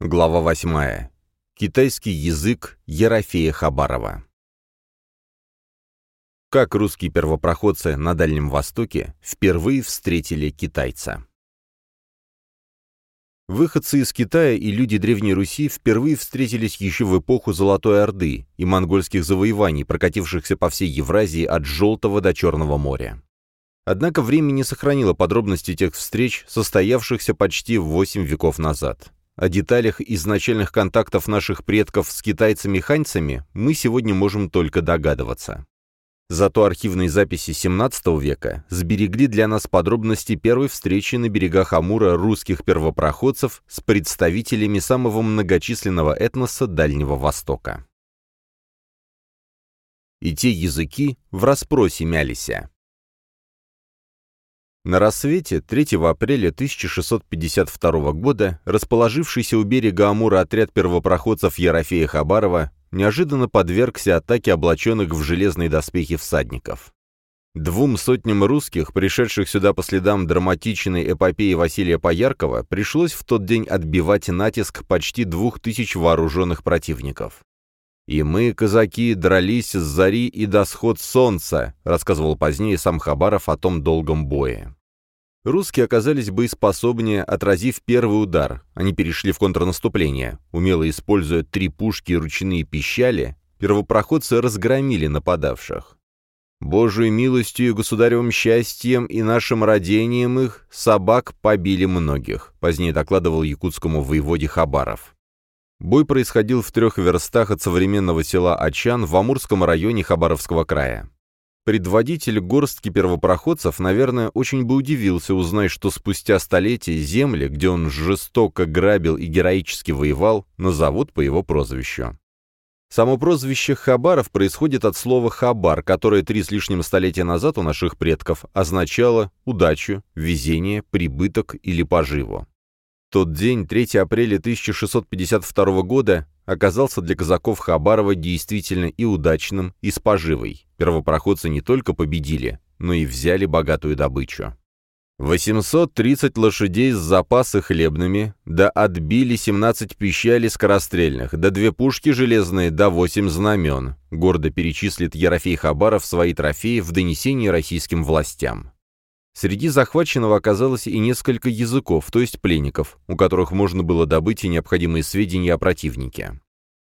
Глава 8. Китайский язык Ерофея Хабарова. Как русские первопроходцы на Дальнем Востоке впервые встретили китайца. Выходцы из Китая и люди Древней Руси впервые встретились еще в эпоху Золотой Орды и монгольских завоеваний, прокатившихся по всей Евразии от Желтого до Черного моря. Однако время не сохранило подробности тех встреч, состоявшихся почти 8 веков назад. О деталях изначальных контактов наших предков с китайцами-ханьцами мы сегодня можем только догадываться. Зато архивные записи XVII века сберегли для нас подробности первой встречи на берегах Амура русских первопроходцев с представителями самого многочисленного этноса Дальнего Востока. И те языки в расспросе мялися. На рассвете 3 апреля 1652 года расположившийся у берега Амура отряд первопроходцев Ерофея Хабарова неожиданно подвергся атаке облаченных в железные доспехи всадников. Двум сотням русских, пришедших сюда по следам драматичной эпопеи Василия Пояркова, пришлось в тот день отбивать натиск почти двух тысяч вооруженных противников. «И мы, казаки, дрались с зари и до сход солнца», рассказывал позднее сам Хабаров о том долгом бое. Русские оказались боеспособнее, отразив первый удар. Они перешли в контрнаступление. Умело используя три пушки и ручные пищали, первопроходцы разгромили нападавших. Божию милостью и государевым счастьем и нашим родением их собак побили многих, позднее докладывал якутскому воеводе Хабаров. Бой происходил в трех верстах от современного села Ачан в Амурском районе Хабаровского края. Предводитель горстки первопроходцев, наверное, очень бы удивился, узнав, что спустя столетия земли, где он жестоко грабил и героически воевал, назовут по его прозвищу. Само прозвище Хабаров происходит от слова «хабар», которое три с лишним столетия назад у наших предков означало удачу, везение, прибыток или поживу. Тот день, 3 апреля 1652 года, оказался для казаков Хабарова действительно и удачным, и с поживой. Первопроходцы не только победили, но и взяли богатую добычу. 830 лошадей с запасы хлебными, да отбили 17 пищали скорострельных, да две пушки железные, да 8 знамен, гордо перечислит Ерофей Хабаров свои трофеи в донесении российским властям. Среди захваченного оказалось и несколько языков, то есть пленников, у которых можно было добыть и необходимые сведения о противнике.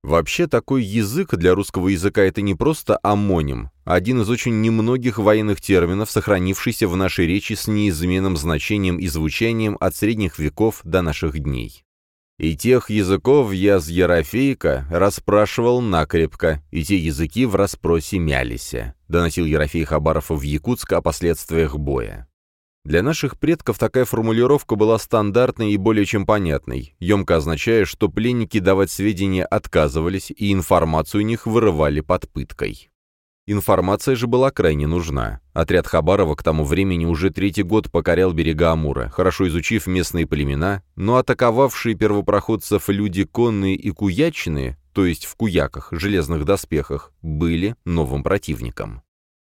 Вообще, такой язык для русского языка это не просто амоним, а один из очень немногих военных терминов, сохранившийся в нашей речи с неизменным значением и звучанием от средних веков до наших дней. И тех языков я с Ерофейка расспрашивал накрепко, и те языки в расспросе мялися, доносил Ерофей Хабаров в Якутск о последствиях боя. Для наших предков такая формулировка была стандартной и более чем понятной, емко означая, что пленники давать сведения отказывались и информацию у них вырывали под пыткой. Информация же была крайне нужна. Отряд Хабарова к тому времени уже третий год покорял берега Амура, хорошо изучив местные племена, но атаковавшие первопроходцев люди конные и куячные, то есть в куяках, железных доспехах, были новым противником.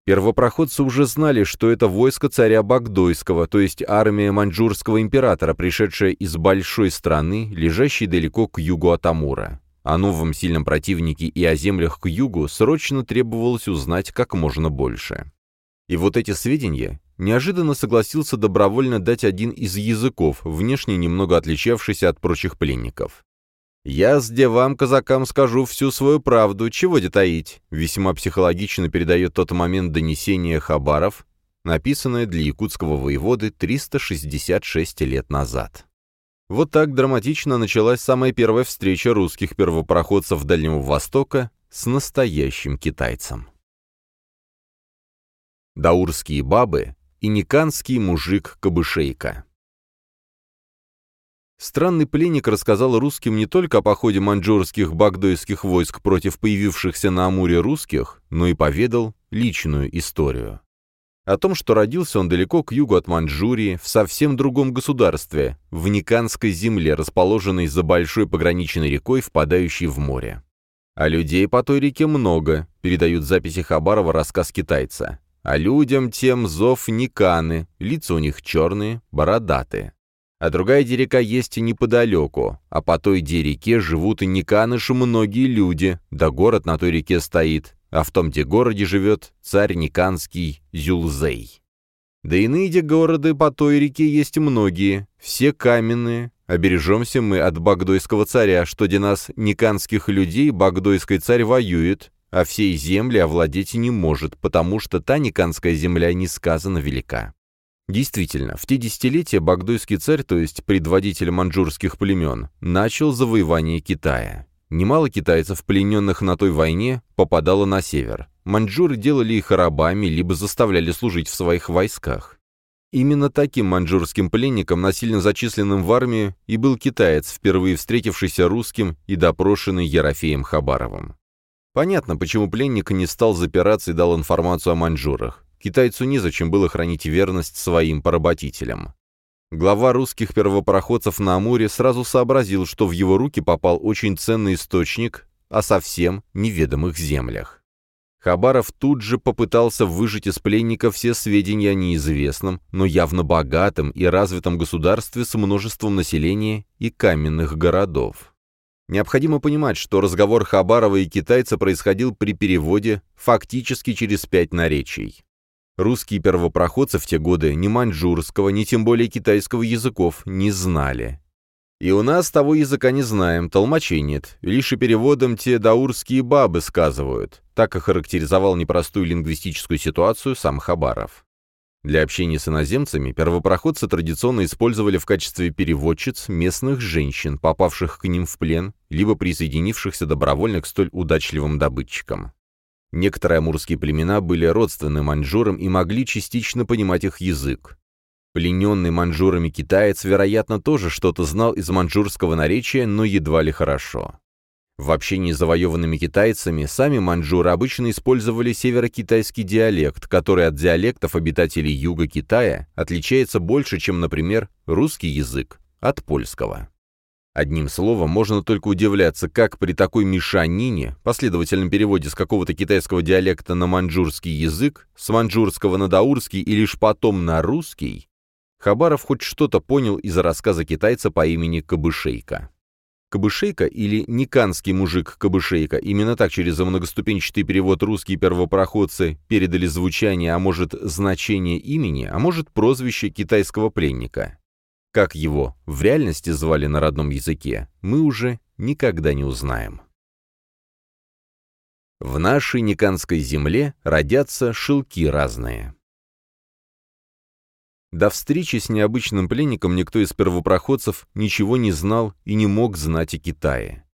Первопроходцы уже знали, что это войско царя Багдойского, то есть армия маньчжурского императора, пришедшая из большой страны, лежащей далеко к югу от Амура. О новом сильном противнике и о землях к югу срочно требовалось узнать как можно больше. И вот эти сведения неожиданно согласился добровольно дать один из языков, внешне немного отличавшийся от прочих пленников. «Я с девам казакам скажу всю свою правду, чего детаить», весьма психологично передает тот момент донесения Хабаров, написанное для якутского воеводы 366 лет назад. Вот так драматично началась самая первая встреча русских первопроходцев Дальнего Востока с настоящим китайцем. Даурские бабы и никанский мужик-кабышейка Странный пленник рассказал русским не только о походе маньчжурских багдойских войск против появившихся на Амуре русских, но и поведал личную историю. О том, что родился он далеко к югу от Маньчжурии, в совсем другом государстве, в Никанской земле, расположенной за большой пограничной рекой, впадающей в море. А людей по той реке много, передают записи Хабарова рассказ китайца. А людям тем зов Никаны, лица у них черные, бородатые. А другая дерека есть неподалеку, а по той дереке живут и Никаныш многие люди, да город на той реке стоит, а в том, где городе живет царь Никанский Зюлзей. Да и ныне города по той реке есть многие, все каменные. Обережемся мы от багдойского царя, что где нас никанских людей багдойский царь воюет, а всей земли овладеть не может, потому что та никанская земля несказанно велика. Действительно, в те десятилетия багдойский царь, то есть предводитель маньчжурских племен, начал завоевание Китая. Немало китайцев, плененных на той войне, попадало на север. Маньчжуры делали их рабами, либо заставляли служить в своих войсках. Именно таким маньчжурским пленником, насильно зачисленным в армию, и был китаец, впервые встретившийся русским и допрошенный Ерофеем Хабаровым. Понятно, почему пленник не стал запираться и дал информацию о маньчжурах. Китайцу незачем было хранить верность своим поработителям. Глава русских первопроходцев на Амуре сразу сообразил, что в его руки попал очень ценный источник о совсем неведомых землях. Хабаров тут же попытался выжить из пленника все сведения о неизвестном, но явно богатом и развитом государстве с множеством населения и каменных городов. Необходимо понимать, что разговор Хабарова и китайца происходил при переводе фактически через пять наречий. Русские первопроходцы в те годы ни маньчжурского, ни тем более китайского языков не знали. И у нас того языка не знаем, толмачей нет, лишь и переводом те даурские бабы сказывают. Так охарактеризовал непростую лингвистическую ситуацию сам Хабаров. Для общения с иноземцами первопроходцы традиционно использовали в качестве переводчиц местных женщин, попавших к ним в плен, либо присоединившихся добровольно к столь удачливым добытчикам. Некоторые амурские племена были родственны маньчжурам и могли частично понимать их язык. Плененный маньчжурами китаец, вероятно, тоже что-то знал из маньчжурского наречия, но едва ли хорошо. В общении с завоеванными китайцами сами маньчжуры обычно использовали северокитайский диалект, который от диалектов обитателей юга Китая отличается больше, чем, например, русский язык от польского. Одним словом, можно только удивляться, как при такой мешанине, последовательном переводе с какого-то китайского диалекта на маньчжурский язык, с маньчжурского на даурский и лишь потом на русский, Хабаров хоть что-то понял из рассказа китайца по имени Кабышейка. Кабышейка или Никанский мужик Кабышейка, именно так через многоступенчатый перевод русские первопроходцы передали звучание, а может значение имени, а может прозвище китайского пленника. Как его в реальности звали на родном языке, мы уже никогда не узнаем. В нашей Никанской земле родятся шелки разные. До встречи с необычным пленником никто из первопроходцев ничего не знал и не мог знать о Китае.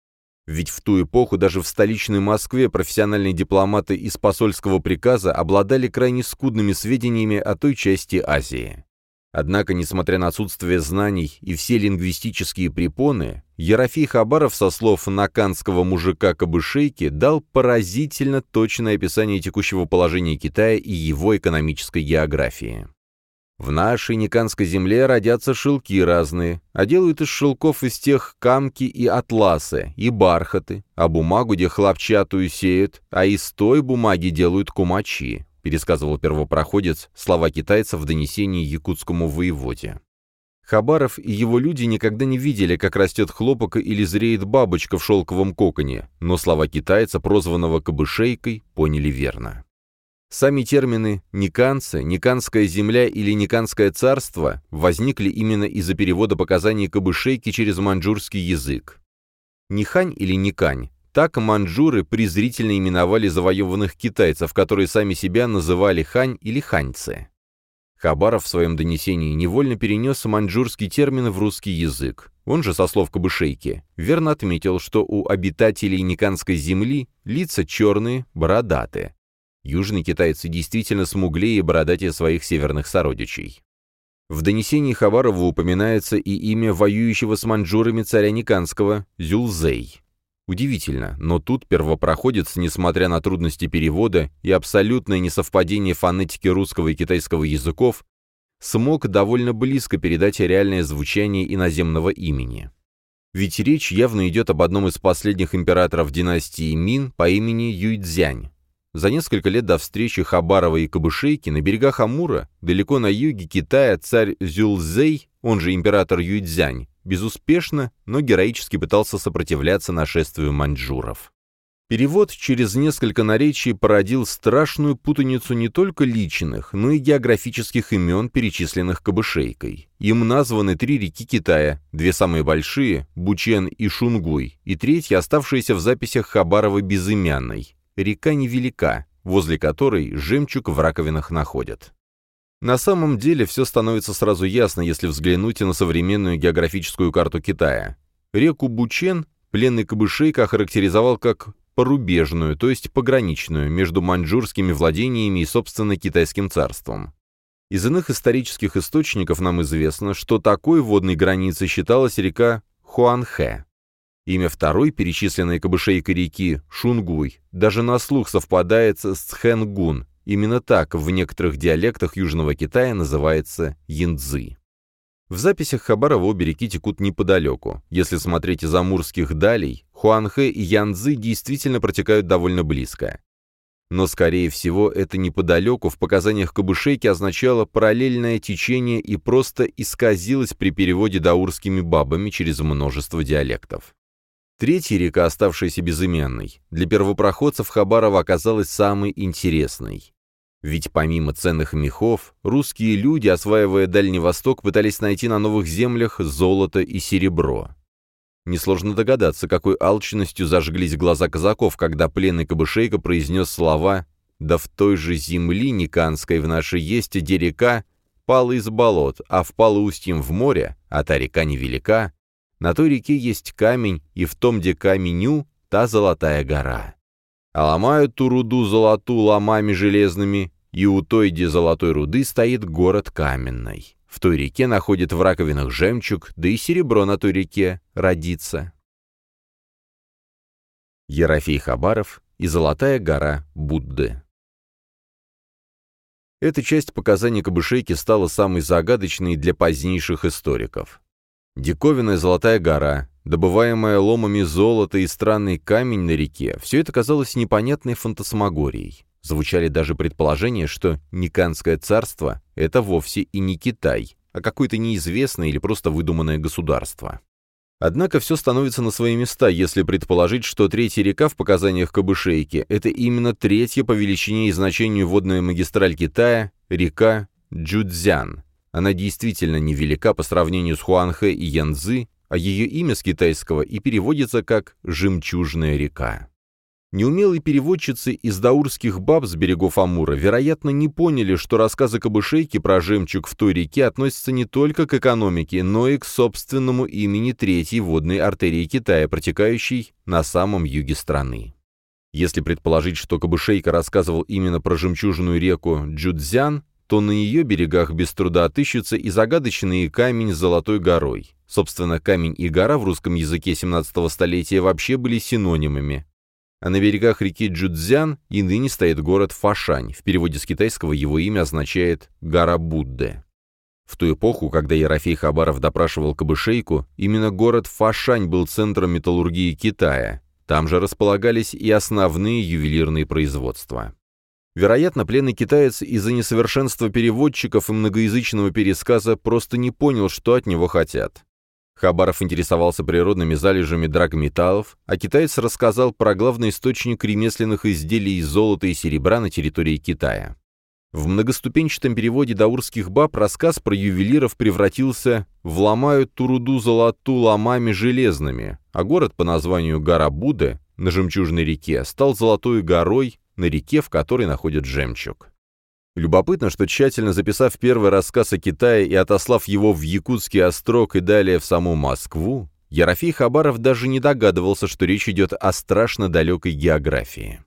Ведь в ту эпоху даже в столичной Москве профессиональные дипломаты из посольского приказа обладали крайне скудными сведениями о той части Азии. Однако, несмотря на отсутствие знаний и все лингвистические препоны, Ерофей Хабаров со слов наканского мужика Кабышейки дал поразительно точное описание текущего положения Китая и его экономической географии. В нашей Никанской земле родятся шелки разные, а делают из шелков из тех камки и атласы, и бархаты, а бумагу, где хлопчатую сеют, а из той бумаги делают кумачи, пересказывал первопроходец слова китайца в донесении якутскому воеводе. Хабаров и его люди никогда не видели, как растет хлопок или зреет бабочка в шелковом коконе, но слова китайца, прозванного кабышейкой, поняли верно. Сами термины «никанцы», «никанская земля» или «никанское царство» возникли именно из-за перевода показаний кабышейки через маньчжурский язык. Нихань или Никань так маньчжуры презрительно именовали завоеванных китайцев, которые сами себя называли хань или ханьцы. Хабаров в своем донесении невольно перенес маньчжурский термин в русский язык. Он же, со слов Кабышейки, верно отметил, что у обитателей Никанской земли лица черные, бородатые. Южные китайцы действительно смуглее и бородатее своих северных сородичей. В донесении Хабарова упоминается и имя воюющего с маньчжурами царя Никанского – Зюлзей. Удивительно, но тут первопроходец, несмотря на трудности перевода и абсолютное несовпадение фонетики русского и китайского языков, смог довольно близко передать реальное звучание иноземного имени. Ведь речь явно идет об одном из последних императоров династии Мин по имени Юйцзянь. За несколько лет до встречи Хабарова и Кабышейки на берегах Амура, далеко на юге Китая, царь Зюлзей он же император Юйцзянь, безуспешно, но героически пытался сопротивляться нашествию маньчжуров. Перевод через несколько наречий породил страшную путаницу не только личных, но и географических имен, перечисленных Кабышейкой. Им названы три реки Китая, две самые большие – Бучен и Шунгуй, и третья, оставшаяся в записях Хабарова безымянной – река невелика, возле которой жемчуг в раковинах находят. На самом деле все становится сразу ясно, если взглянуть на современную географическую карту Китая. Реку Бучен пленный Кабышейка охарактеризовал как порубежную, то есть пограничную, между маньчжурскими владениями и, собственно, китайским царством. Из иных исторических источников нам известно, что такой водной границей считалась река Хуанхэ. Имя второй, перечисленной кабышейкой реки, Шунгуй, даже на слух совпадает с Цхэнгун. Именно так в некоторых диалектах Южного Китая называется Янцзы. В записях Хабарова обе текут неподалеку. Если смотреть из амурских далей, Хуанхэ и Янцзы действительно протекают довольно близко. Но, скорее всего, это неподалеку в показаниях Кабушейки означало параллельное течение и просто исказилось при переводе даурскими бабами через множество диалектов. Третья река, оставшаяся безыменной, для первопроходцев Хабарова оказалась самой интересной. Ведь помимо ценных мехов, русские люди, осваивая Дальний Восток, пытались найти на новых землях золото и серебро. Несложно догадаться, какой алчностью зажглись глаза казаков, когда пленный Кабышейка произнес слова «Да в той же земли Никанской в нашей есть, где река пала из болот, а впала устьем в море, а та река невелика, на той реке есть камень, и в том, где каменю, та золотая гора» а ломают ту руду золоту ломами железными, и у той, где золотой руды, стоит город каменный. В той реке находит в раковинах жемчуг, да и серебро на той реке родится. Ерофей Хабаров и Золотая гора Будды Эта часть показаний Кабышейки стала самой загадочной для позднейших историков. Диковинная Золотая гора, добываемое ломами золото и странный камень на реке, все это казалось непонятной фантасмагорией. Звучали даже предположения, что Никанское царство — это вовсе и не Китай, а какое-то неизвестное или просто выдуманное государство. Однако все становится на свои места, если предположить, что третья река в показаниях Кабышейки — это именно третья по величине и значению водная магистраль Китая — река Джудзян. Она действительно невелика по сравнению с Хуанхэ и Янцзы, а ее имя с китайского и переводится как «жемчужная река». Неумелые переводчицы из даурских баб с берегов Амура, вероятно, не поняли, что рассказы Кабышейки про жемчуг в той реке относятся не только к экономике, но и к собственному имени третьей водной артерии Китая, протекающей на самом юге страны. Если предположить, что Кабышейка рассказывал именно про жемчужную реку Джудзян, то на ее берегах без труда отыщется и загадочный камень с золотой горой. Собственно, камень и гора в русском языке 17 столетия вообще были синонимами. А на берегах реки Джудзян и ныне стоит город Фашань. В переводе с китайского его имя означает «гора Будды». В ту эпоху, когда Ерофей Хабаров допрашивал Кабышейку, именно город Фашань был центром металлургии Китая. Там же располагались и основные ювелирные производства. Вероятно, пленный китаец из-за несовершенства переводчиков и многоязычного пересказа просто не понял, что от него хотят. Хабаров интересовался природными залежами драгметаллов, а китаец рассказал про главный источник ремесленных изделий из золота и серебра на территории Китая. В многоступенчатом переводе даурских баб рассказ про ювелиров превратился в «ломают ту руду золоту ломами железными», а город по названию Гора Будды на Жемчужной реке стал Золотой горой, на реке, в которой находят жемчуг. Любопытно, что тщательно записав первый рассказ о Китае и отослав его в Якутский острог и далее в саму Москву, Ерофей Хабаров даже не догадывался, что речь идет о страшно далекой географии.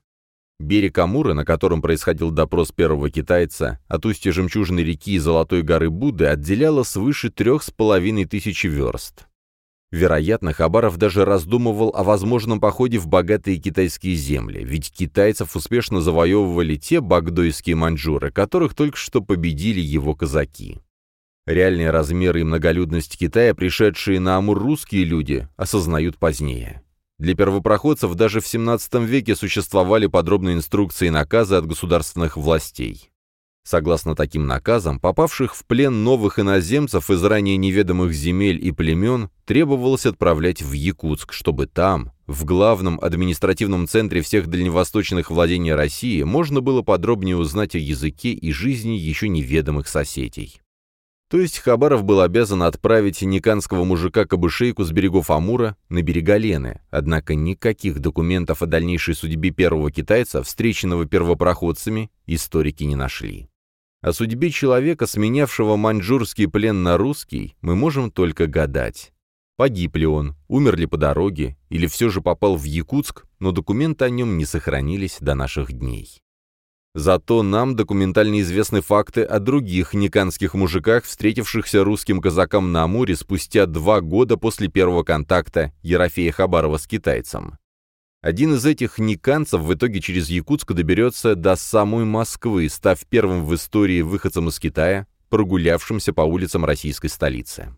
Берег Амура, на котором происходил допрос первого китайца, от устья Жемчужной реки и Золотой горы Будды отделяло свыше трех с половиной тысячи верст. Вероятно, Хабаров даже раздумывал о возможном походе в богатые китайские земли, ведь китайцев успешно завоевывали те багдойские маньчжуры, которых только что победили его казаки. Реальные размеры и многолюдность Китая, пришедшие на Амур русские люди, осознают позднее. Для первопроходцев даже в XVII веке существовали подробные инструкции и наказы от государственных властей. Согласно таким наказам, попавших в плен новых иноземцев из ранее неведомых земель и племен требовалось отправлять в Якутск, чтобы там, в главном административном центре всех дальневосточных владений России, можно было подробнее узнать о языке и жизни еще неведомых соседей. То есть Хабаров был обязан отправить никанского мужика-кабышейку с берегов Амура на берега Лены, однако никаких документов о дальнейшей судьбе первого китайца, встреченного первопроходцами, историки не нашли. О судьбе человека, сменявшего маньчжурский плен на русский, мы можем только гадать. Погиб ли он, умер ли по дороге, или все же попал в Якутск, но документы о нем не сохранились до наших дней. Зато нам документально известны факты о других никанских мужиках, встретившихся русским казакам на Амуре спустя два года после первого контакта Ерофея Хабарова с китайцем. Один из этих никанцев в итоге через Якутск доберется до самой Москвы, став первым в истории выходцем из Китая, прогулявшимся по улицам российской столицы.